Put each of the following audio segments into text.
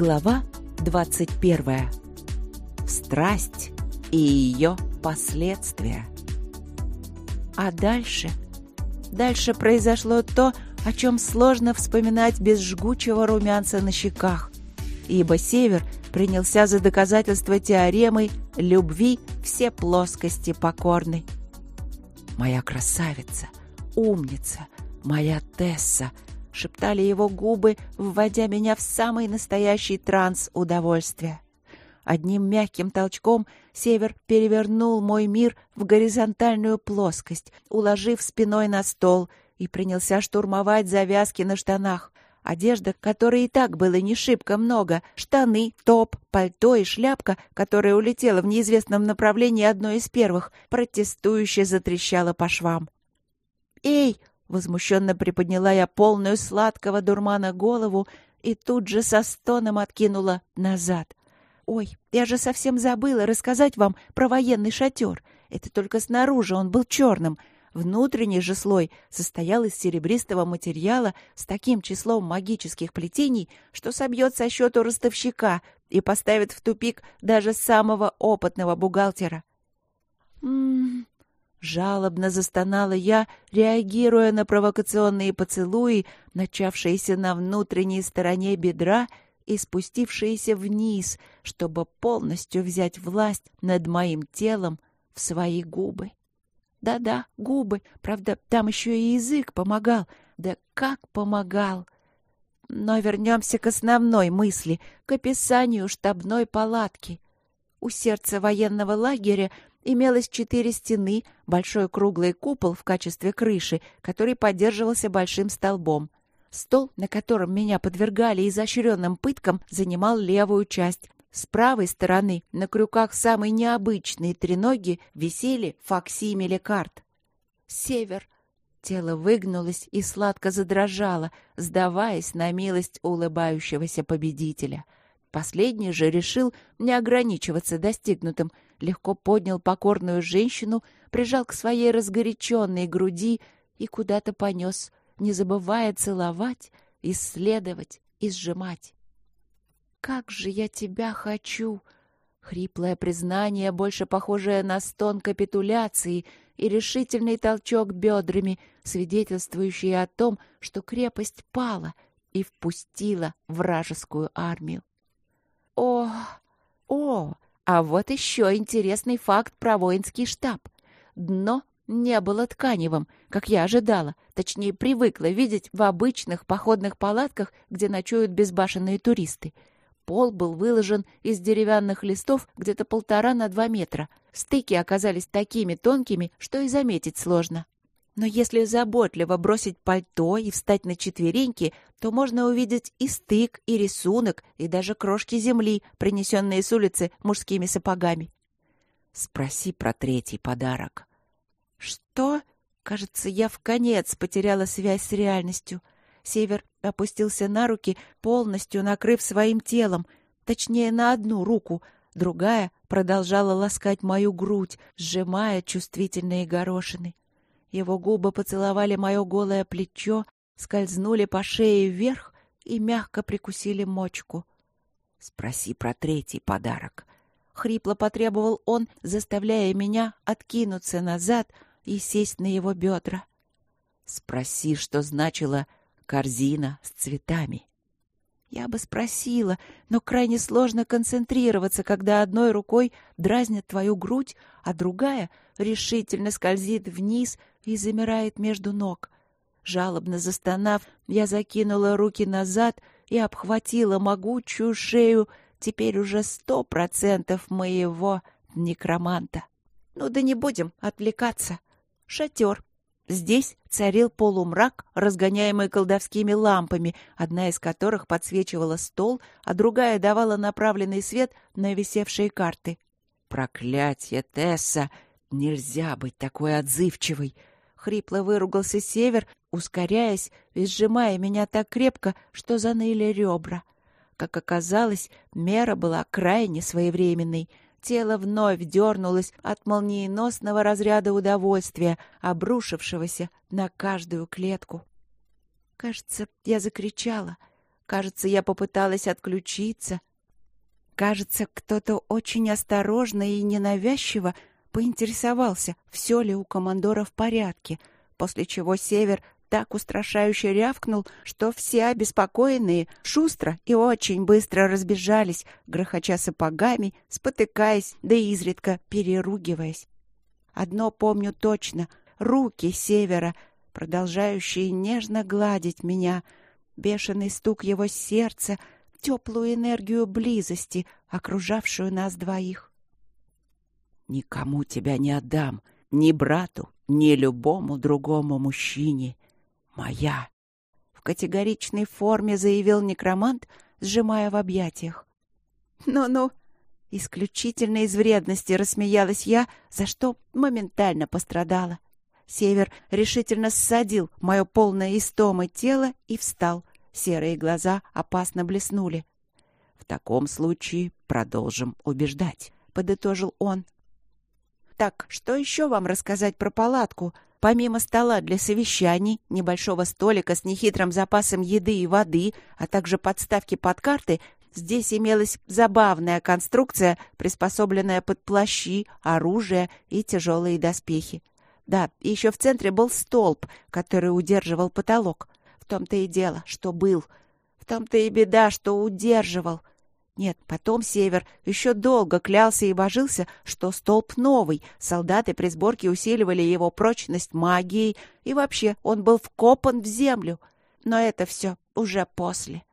Глава 21. Страсть и ее последствия. А дальше? Дальше произошло то, о чем сложно вспоминать без жгучего румянца на щеках, ибо Север принялся за доказательство теоремы «любви все плоскости покорны». «Моя красавица, умница, моя Тесса», — шептали его губы, вводя меня в самый настоящий транс удовольствия. Одним мягким толчком север перевернул мой мир в горизонтальную плоскость, уложив спиной на стол, и принялся штурмовать завязки на штанах. Одежда, которой и так было не шибко много, штаны, топ, пальто и шляпка, которая улетела в неизвестном направлении одной из первых, протестующе затрещала по швам. «Эй!» — возмущенно приподняла я полную сладкого дурмана голову и тут же со стоном откинула назад. «Ой, я же совсем забыла рассказать вам про военный шатер. Это только снаружи он был черным. Внутренний же слой состоял из серебристого материала с таким числом магических плетений, что собьет со счету ростовщика и поставит в тупик даже самого опытного бухгалтера. «М-м-м», жалобно застонала я, реагируя на провокационные поцелуи, начавшиеся на внутренней стороне бедра и спустившиеся вниз, чтобы полностью взять власть над моим телом в свои губы. Да-да, губы. Правда, там еще и язык помогал. Да как помогал! Но вернемся к основной мысли, к описанию штабной палатки. У сердца военного лагеря имелось четыре стены, большой круглый купол в качестве крыши, который поддерживался большим столбом. Стол, на котором меня подвергали изощренным пыткам, занимал левую часть, с правой стороны на крюках самой необычной треноги висели факсимили карт. Север. Тело выгнулось и сладко задрожало, сдаваясь на милость улыбающегося победителя. Последний же решил не ограничиваться достигнутым, легко поднял покорную женщину, прижал к своей разгоряченной груди и куда-то понес, не забывая целовать, исследовать и сжимать. «Как же я тебя хочу!» Хриплое признание, больше похожее на стон капитуляции и решительный толчок бедрами, свидетельствующий о том, что крепость пала и впустила вражескую армию. О, о, а вот еще интересный факт про воинский штаб. Дно не было тканевым, как я ожидала, точнее привыкла видеть в обычных походных палатках, где ночуют безбашенные туристы — Пол был выложен из деревянных листов где-то полтора на два метра. Стыки оказались такими тонкими, что и заметить сложно. Но если заботливо бросить пальто и встать на четвереньки, то можно увидеть и стык, и рисунок, и даже крошки земли, принесенные с улицы мужскими сапогами. Спроси про третий подарок. Что? Кажется, я в конец потеряла связь с реальностью. Север опустился на руки, полностью накрыв своим телом, точнее, на одну руку, другая продолжала ласкать мою грудь, сжимая чувствительные горошины. Его губы поцеловали мое голое плечо, скользнули по шее вверх и мягко прикусили мочку. «Спроси про третий подарок», — хрипло потребовал он, заставляя меня откинуться назад и сесть на его бедра. «Спроси, что значило корзина с цветами. Я бы спросила, но крайне сложно концентрироваться, когда одной рукой дразнят твою грудь, а другая решительно скользит вниз и замирает между ног. Жалобно застонав, я закинула руки назад и обхватила могучую шею теперь уже сто процентов моего некроманта. Ну да не будем отвлекаться. Шатер, Здесь царил полумрак, разгоняемый колдовскими лампами, одна из которых подсвечивала стол, а другая давала направленный свет на висевшие карты. «Проклятье, Тесса! Нельзя быть такой отзывчивой!» Хрипло выругался Север, ускоряясь и сжимая меня так крепко, что заныли ребра. Как оказалось, мера была крайне своевременной — Тело вновь дернулось от молниеносного разряда удовольствия, обрушившегося на каждую клетку. Кажется, я закричала. Кажется, я попыталась отключиться. Кажется, кто-то очень осторожно и ненавязчиво поинтересовался, все ли у командора в порядке, после чего Север так устрашающе рявкнул, что все обеспокоенные шустро и очень быстро разбежались, грохоча сапогами, спотыкаясь, да и изредка переругиваясь. Одно помню точно — руки Севера, продолжающие нежно гладить меня, бешеный стук его сердца, теплую энергию близости, окружавшую нас двоих. «Никому тебя не отдам, ни брату, ни любому другому мужчине», моя!» В категоричной форме заявил некромант, сжимая в объятиях. «Ну-ну!» Исключительно из вредности рассмеялась я, за что моментально пострадала. Север решительно ссадил мое полное истомы тело и встал. Серые глаза опасно блеснули. «В таком случае продолжим убеждать», — подытожил он. «Так, что еще вам рассказать про палатку?» Помимо стола для совещаний, небольшого столика с нехитрым запасом еды и воды, а также подставки под карты, здесь имелась забавная конструкция, приспособленная под плащи, оружие и тяжелые доспехи. Да, еще в центре был столб, который удерживал потолок. В том-то и дело, что был. В том-то и беда, что удерживал. Нет, потом Север еще долго клялся и божился, что столб новый, солдаты при сборке усиливали его прочность магией, и вообще он был вкопан в землю. Но это все уже после.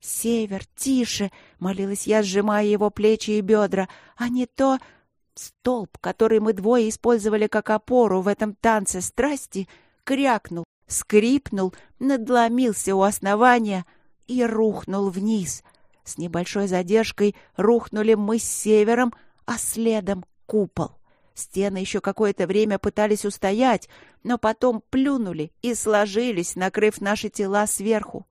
«Север, тише!» — молилась я, сжимая его плечи и бедра. «А не то...» Столб, который мы двое использовали как опору в этом танце страсти, крякнул, скрипнул, надломился у основания и рухнул вниз — с небольшой задержкой рухнули мы с севером, а следом купол. Стены еще какое-то время пытались устоять, но потом плюнули и сложились, накрыв наши тела сверху.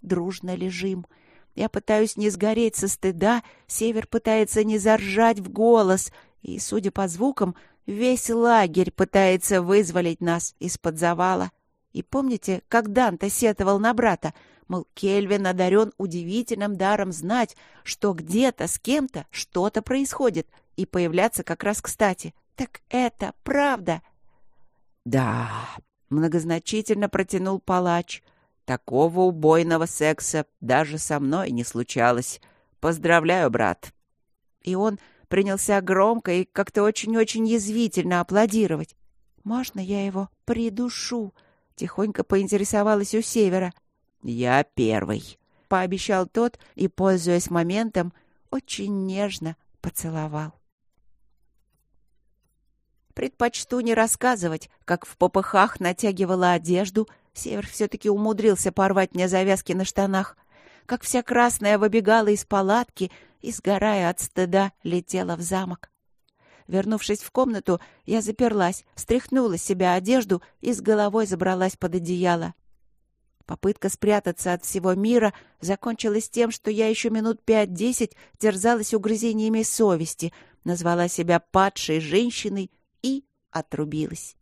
Дружно лежим. Я пытаюсь не сгореть со стыда, Север пытается не заржать в голос, и, судя по звукам, весь лагерь пытается вызволить нас из-под завала. И помните, как Данте сетовал на брата — Мол, Кельвин одарен удивительным даром знать, что где-то с кем-то что-то происходит, и появляться как раз кстати. Так это правда. Да, многозначительно протянул палач. Такого убойного секса даже со мной не случалось. Поздравляю, брат. И он принялся громко и как-то очень-очень язвительно аплодировать. «Можно я его придушу?» — тихонько поинтересовалась у Севера. «Я первый», — пообещал тот и, пользуясь моментом, очень нежно поцеловал. Предпочту не рассказывать, как в попыхах натягивала одежду, Север все-таки умудрился порвать мне завязки на штанах, как вся красная выбегала из палатки и, сгорая от стыда, летела в замок. Вернувшись в комнату, я заперлась, стряхнула с себя одежду и с головой забралась под одеяло. Попытка спрятаться от всего мира закончилась тем, что я еще минут пять-десять терзалась угрызениями совести, назвала себя падшей женщиной и отрубилась.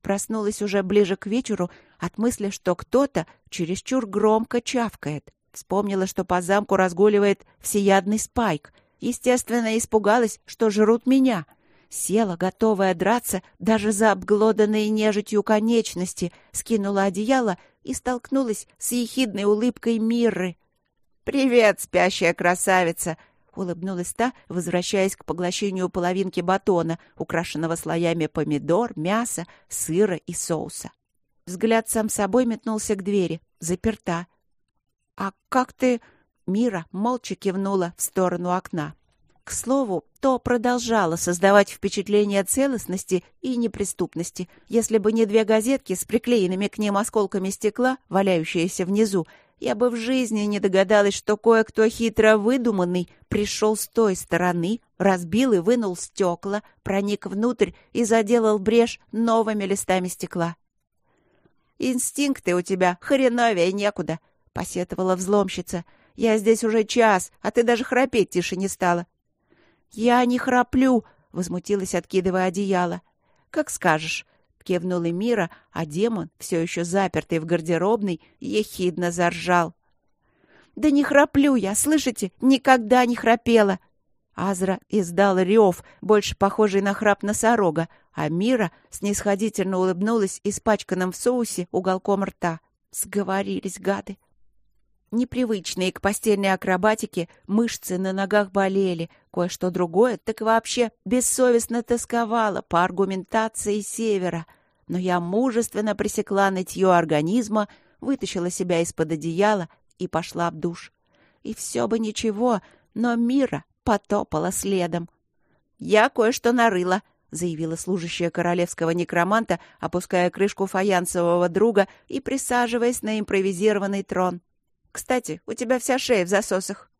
Проснулась уже ближе к вечеру от мысли, что кто-то чересчур громко чавкает. Вспомнила, что по замку разгуливает всеядный спайк. Естественно, испугалась, что жрут меня — Села, готовая драться даже за обглоданные нежитью конечности, скинула одеяло и столкнулась с ехидной улыбкой Мирры. «Привет, спящая красавица!» — улыбнулась та, возвращаясь к поглощению половинки батона, украшенного слоями помидор, мяса, сыра и соуса. Взгляд сам собой метнулся к двери. Заперта. «А как ты...» Мира молча кивнула в сторону окна. К слову, то продолжало создавать впечатление целостности и неприступности. Если бы не две газетки с приклеенными к ним осколками стекла, валяющиеся внизу, я бы в жизни не догадалась, что кое-кто хитро выдуманный пришел с той стороны, разбил и вынул стекла, проник внутрь и заделал брешь новыми листами стекла. «Инстинкты у тебя хреновее некуда», — посетовала взломщица. «Я здесь уже час, а ты даже храпеть тише не стала. «Я не храплю!» — возмутилась, откидывая одеяло. «Как скажешь!» — кивнула Мира, а демон, все еще запертый в гардеробной, ехидно заржал. Да не храплю я, слышите? Никогда не храпела!» Азра издал рев, больше похожий на храп носорога, а Мира снисходительно улыбнулась испачканным в соусе уголком рта. Сговорились гады. Непривычные к постельной акробатике, мышцы на ногах болели, кое-что другое так вообще бессовестно тосковало по аргументации севера. Но я мужественно пресекла нытье организма, вытащила себя из-под одеяла и пошла в душ. И все бы ничего, но Мира потопала следом. «Я кое-что нарыла», — заявила служащая королевского некроманта, опуская крышку фаянсового друга и присаживаясь на импровизированный трон. «Кстати, у тебя вся шея в засосах».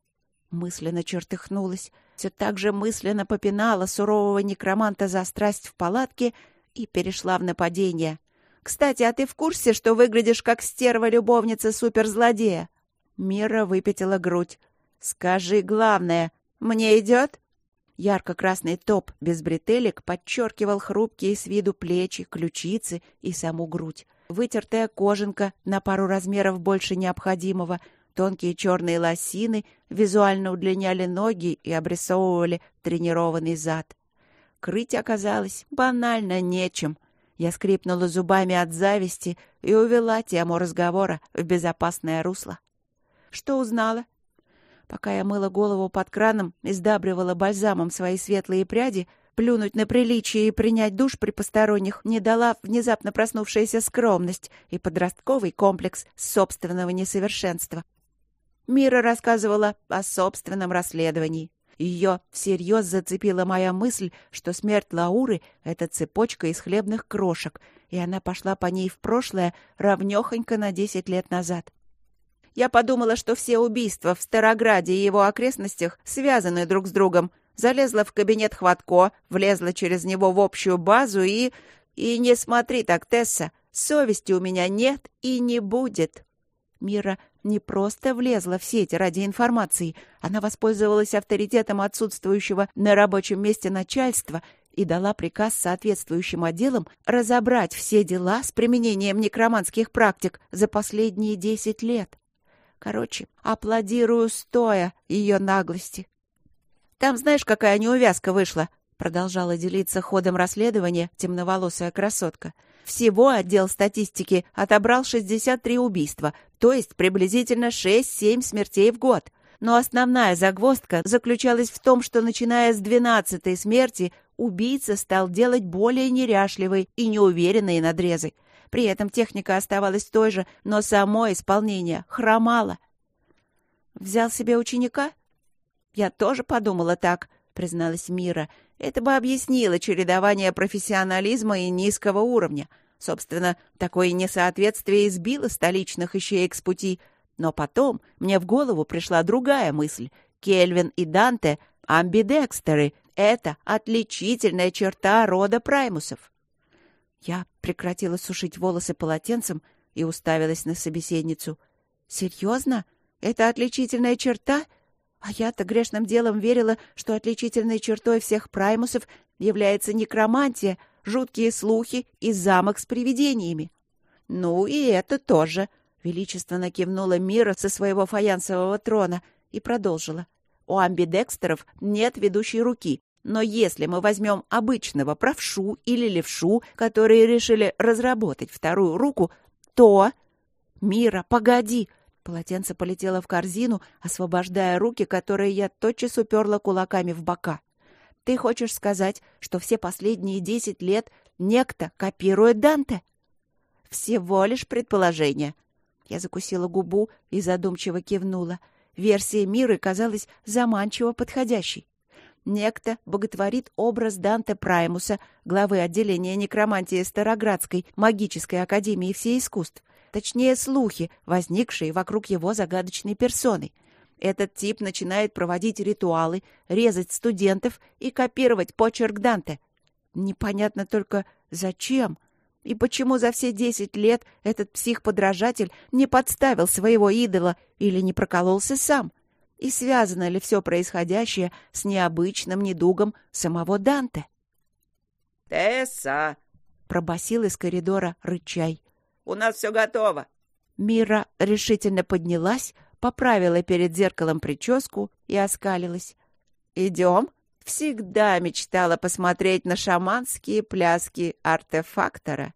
Мысленно чертыхнулась, все так же мысленно попинала сурового некроманта за страсть в палатке и перешла в нападение. «Кстати, а ты в курсе, что выглядишь как стерва-любовница суперзлодея?» Мира выпятила грудь. «Скажи главное, «Мне идет?» Ярко-красный топ без бретелек подчеркивал хрупкие с виду плечи, ключицы и саму грудь. Вытертая кожанка на пару размеров больше необходимого, тонкие черные лосины визуально удлиняли ноги и обрисовывали тренированный зад. Крыть оказалось банально нечем. Я скрипнула зубами от зависти и увела тему разговора в безопасное русло. «Что узнала?» Пока я мыла голову под краном и сдабривала бальзамом свои светлые пряди, плюнуть на приличие и принять душ при посторонних не дала внезапно проснувшаяся скромность и подростковый комплекс собственного несовершенства. Мира рассказывала о собственном расследовании. Ее всерьез зацепила моя мысль, что смерть Лауры — это цепочка из хлебных крошек, и она пошла по ней в прошлое равнёхонько на десять лет назад. Я подумала, что все убийства в Старограде и его окрестностях связаны друг с другом. Залезла в кабинет Хватко, влезла через него в общую базу и... И не смотри так, Тесса, совести у меня нет и не будет. Мира не просто влезла в сеть ради информации, она воспользовалась авторитетом отсутствующего на рабочем месте начальства и дала приказ соответствующим отделам разобрать все дела с применением некроманских практик за последние десять лет. Короче, аплодирую стоя ее наглости. Там знаешь, какая неувязка вышла? Продолжала делиться ходом расследования темноволосая красотка. Всего отдел статистики отобрал 63 убийства, то есть приблизительно 6-7 смертей в год. Но основная загвоздка заключалась в том, что начиная с 12-й смерти убийца стал делать более неряшливые и неуверенные надрезы. При этом техника оставалась той же, но само исполнение хромало. «Взял себе ученика?» «Я тоже подумала так», — призналась Мира. «Это бы объяснило чередование профессионализма и низкого уровня. Собственно, такое несоответствие избило столичных ищеек с пути. Но потом мне в голову пришла другая мысль. Кельвин и Данте — амбидекстеры. Это отличительная черта рода праймусов. Я прекратила сушить волосы полотенцем и уставилась на собеседницу. «Серьезно? Это отличительная черта?» А я-то грешным делом верила, что отличительной чертой всех праймусов является некромантия, жуткие слухи и замок с привидениями. «Ну и это тоже», — величественно кивнула Мира со своего фаянсового трона и продолжила. «У амбидекстеров нет ведущей руки, но если мы возьмем обычного правшу или левшу, которые решили разработать вторую руку, то... Мира, погоди! Полотенце полетело в корзину, освобождая руки, которые я тотчас уперла кулаками в бока. Ты хочешь сказать, что все последние десять лет некто копирует Данте? Всего лишь предположение. Я закусила губу и задумчиво кивнула. Версия Миры казалась заманчиво подходящей. Некто боготворит образ Данте Праймуса, главы отделения некромантии Староградской магической академии всеискусств. Точнее, слухи, возникшие вокруг его загадочной персоны. Этот тип начинает проводить ритуалы, резать студентов и копировать почерк Данте. Непонятно только, зачем и почему за все десять лет этот псих-подражатель не подставил своего идола или не прокололся сам. И связано ли все происходящее с необычным недугом самого Данте? «Тесса!» — пробасил из коридора рычай. «У нас все готово!» Мира решительно поднялась, поправила перед зеркалом прическу и оскалилась. «Идем?» Всегда мечтала посмотреть на шаманские пляски артефактора.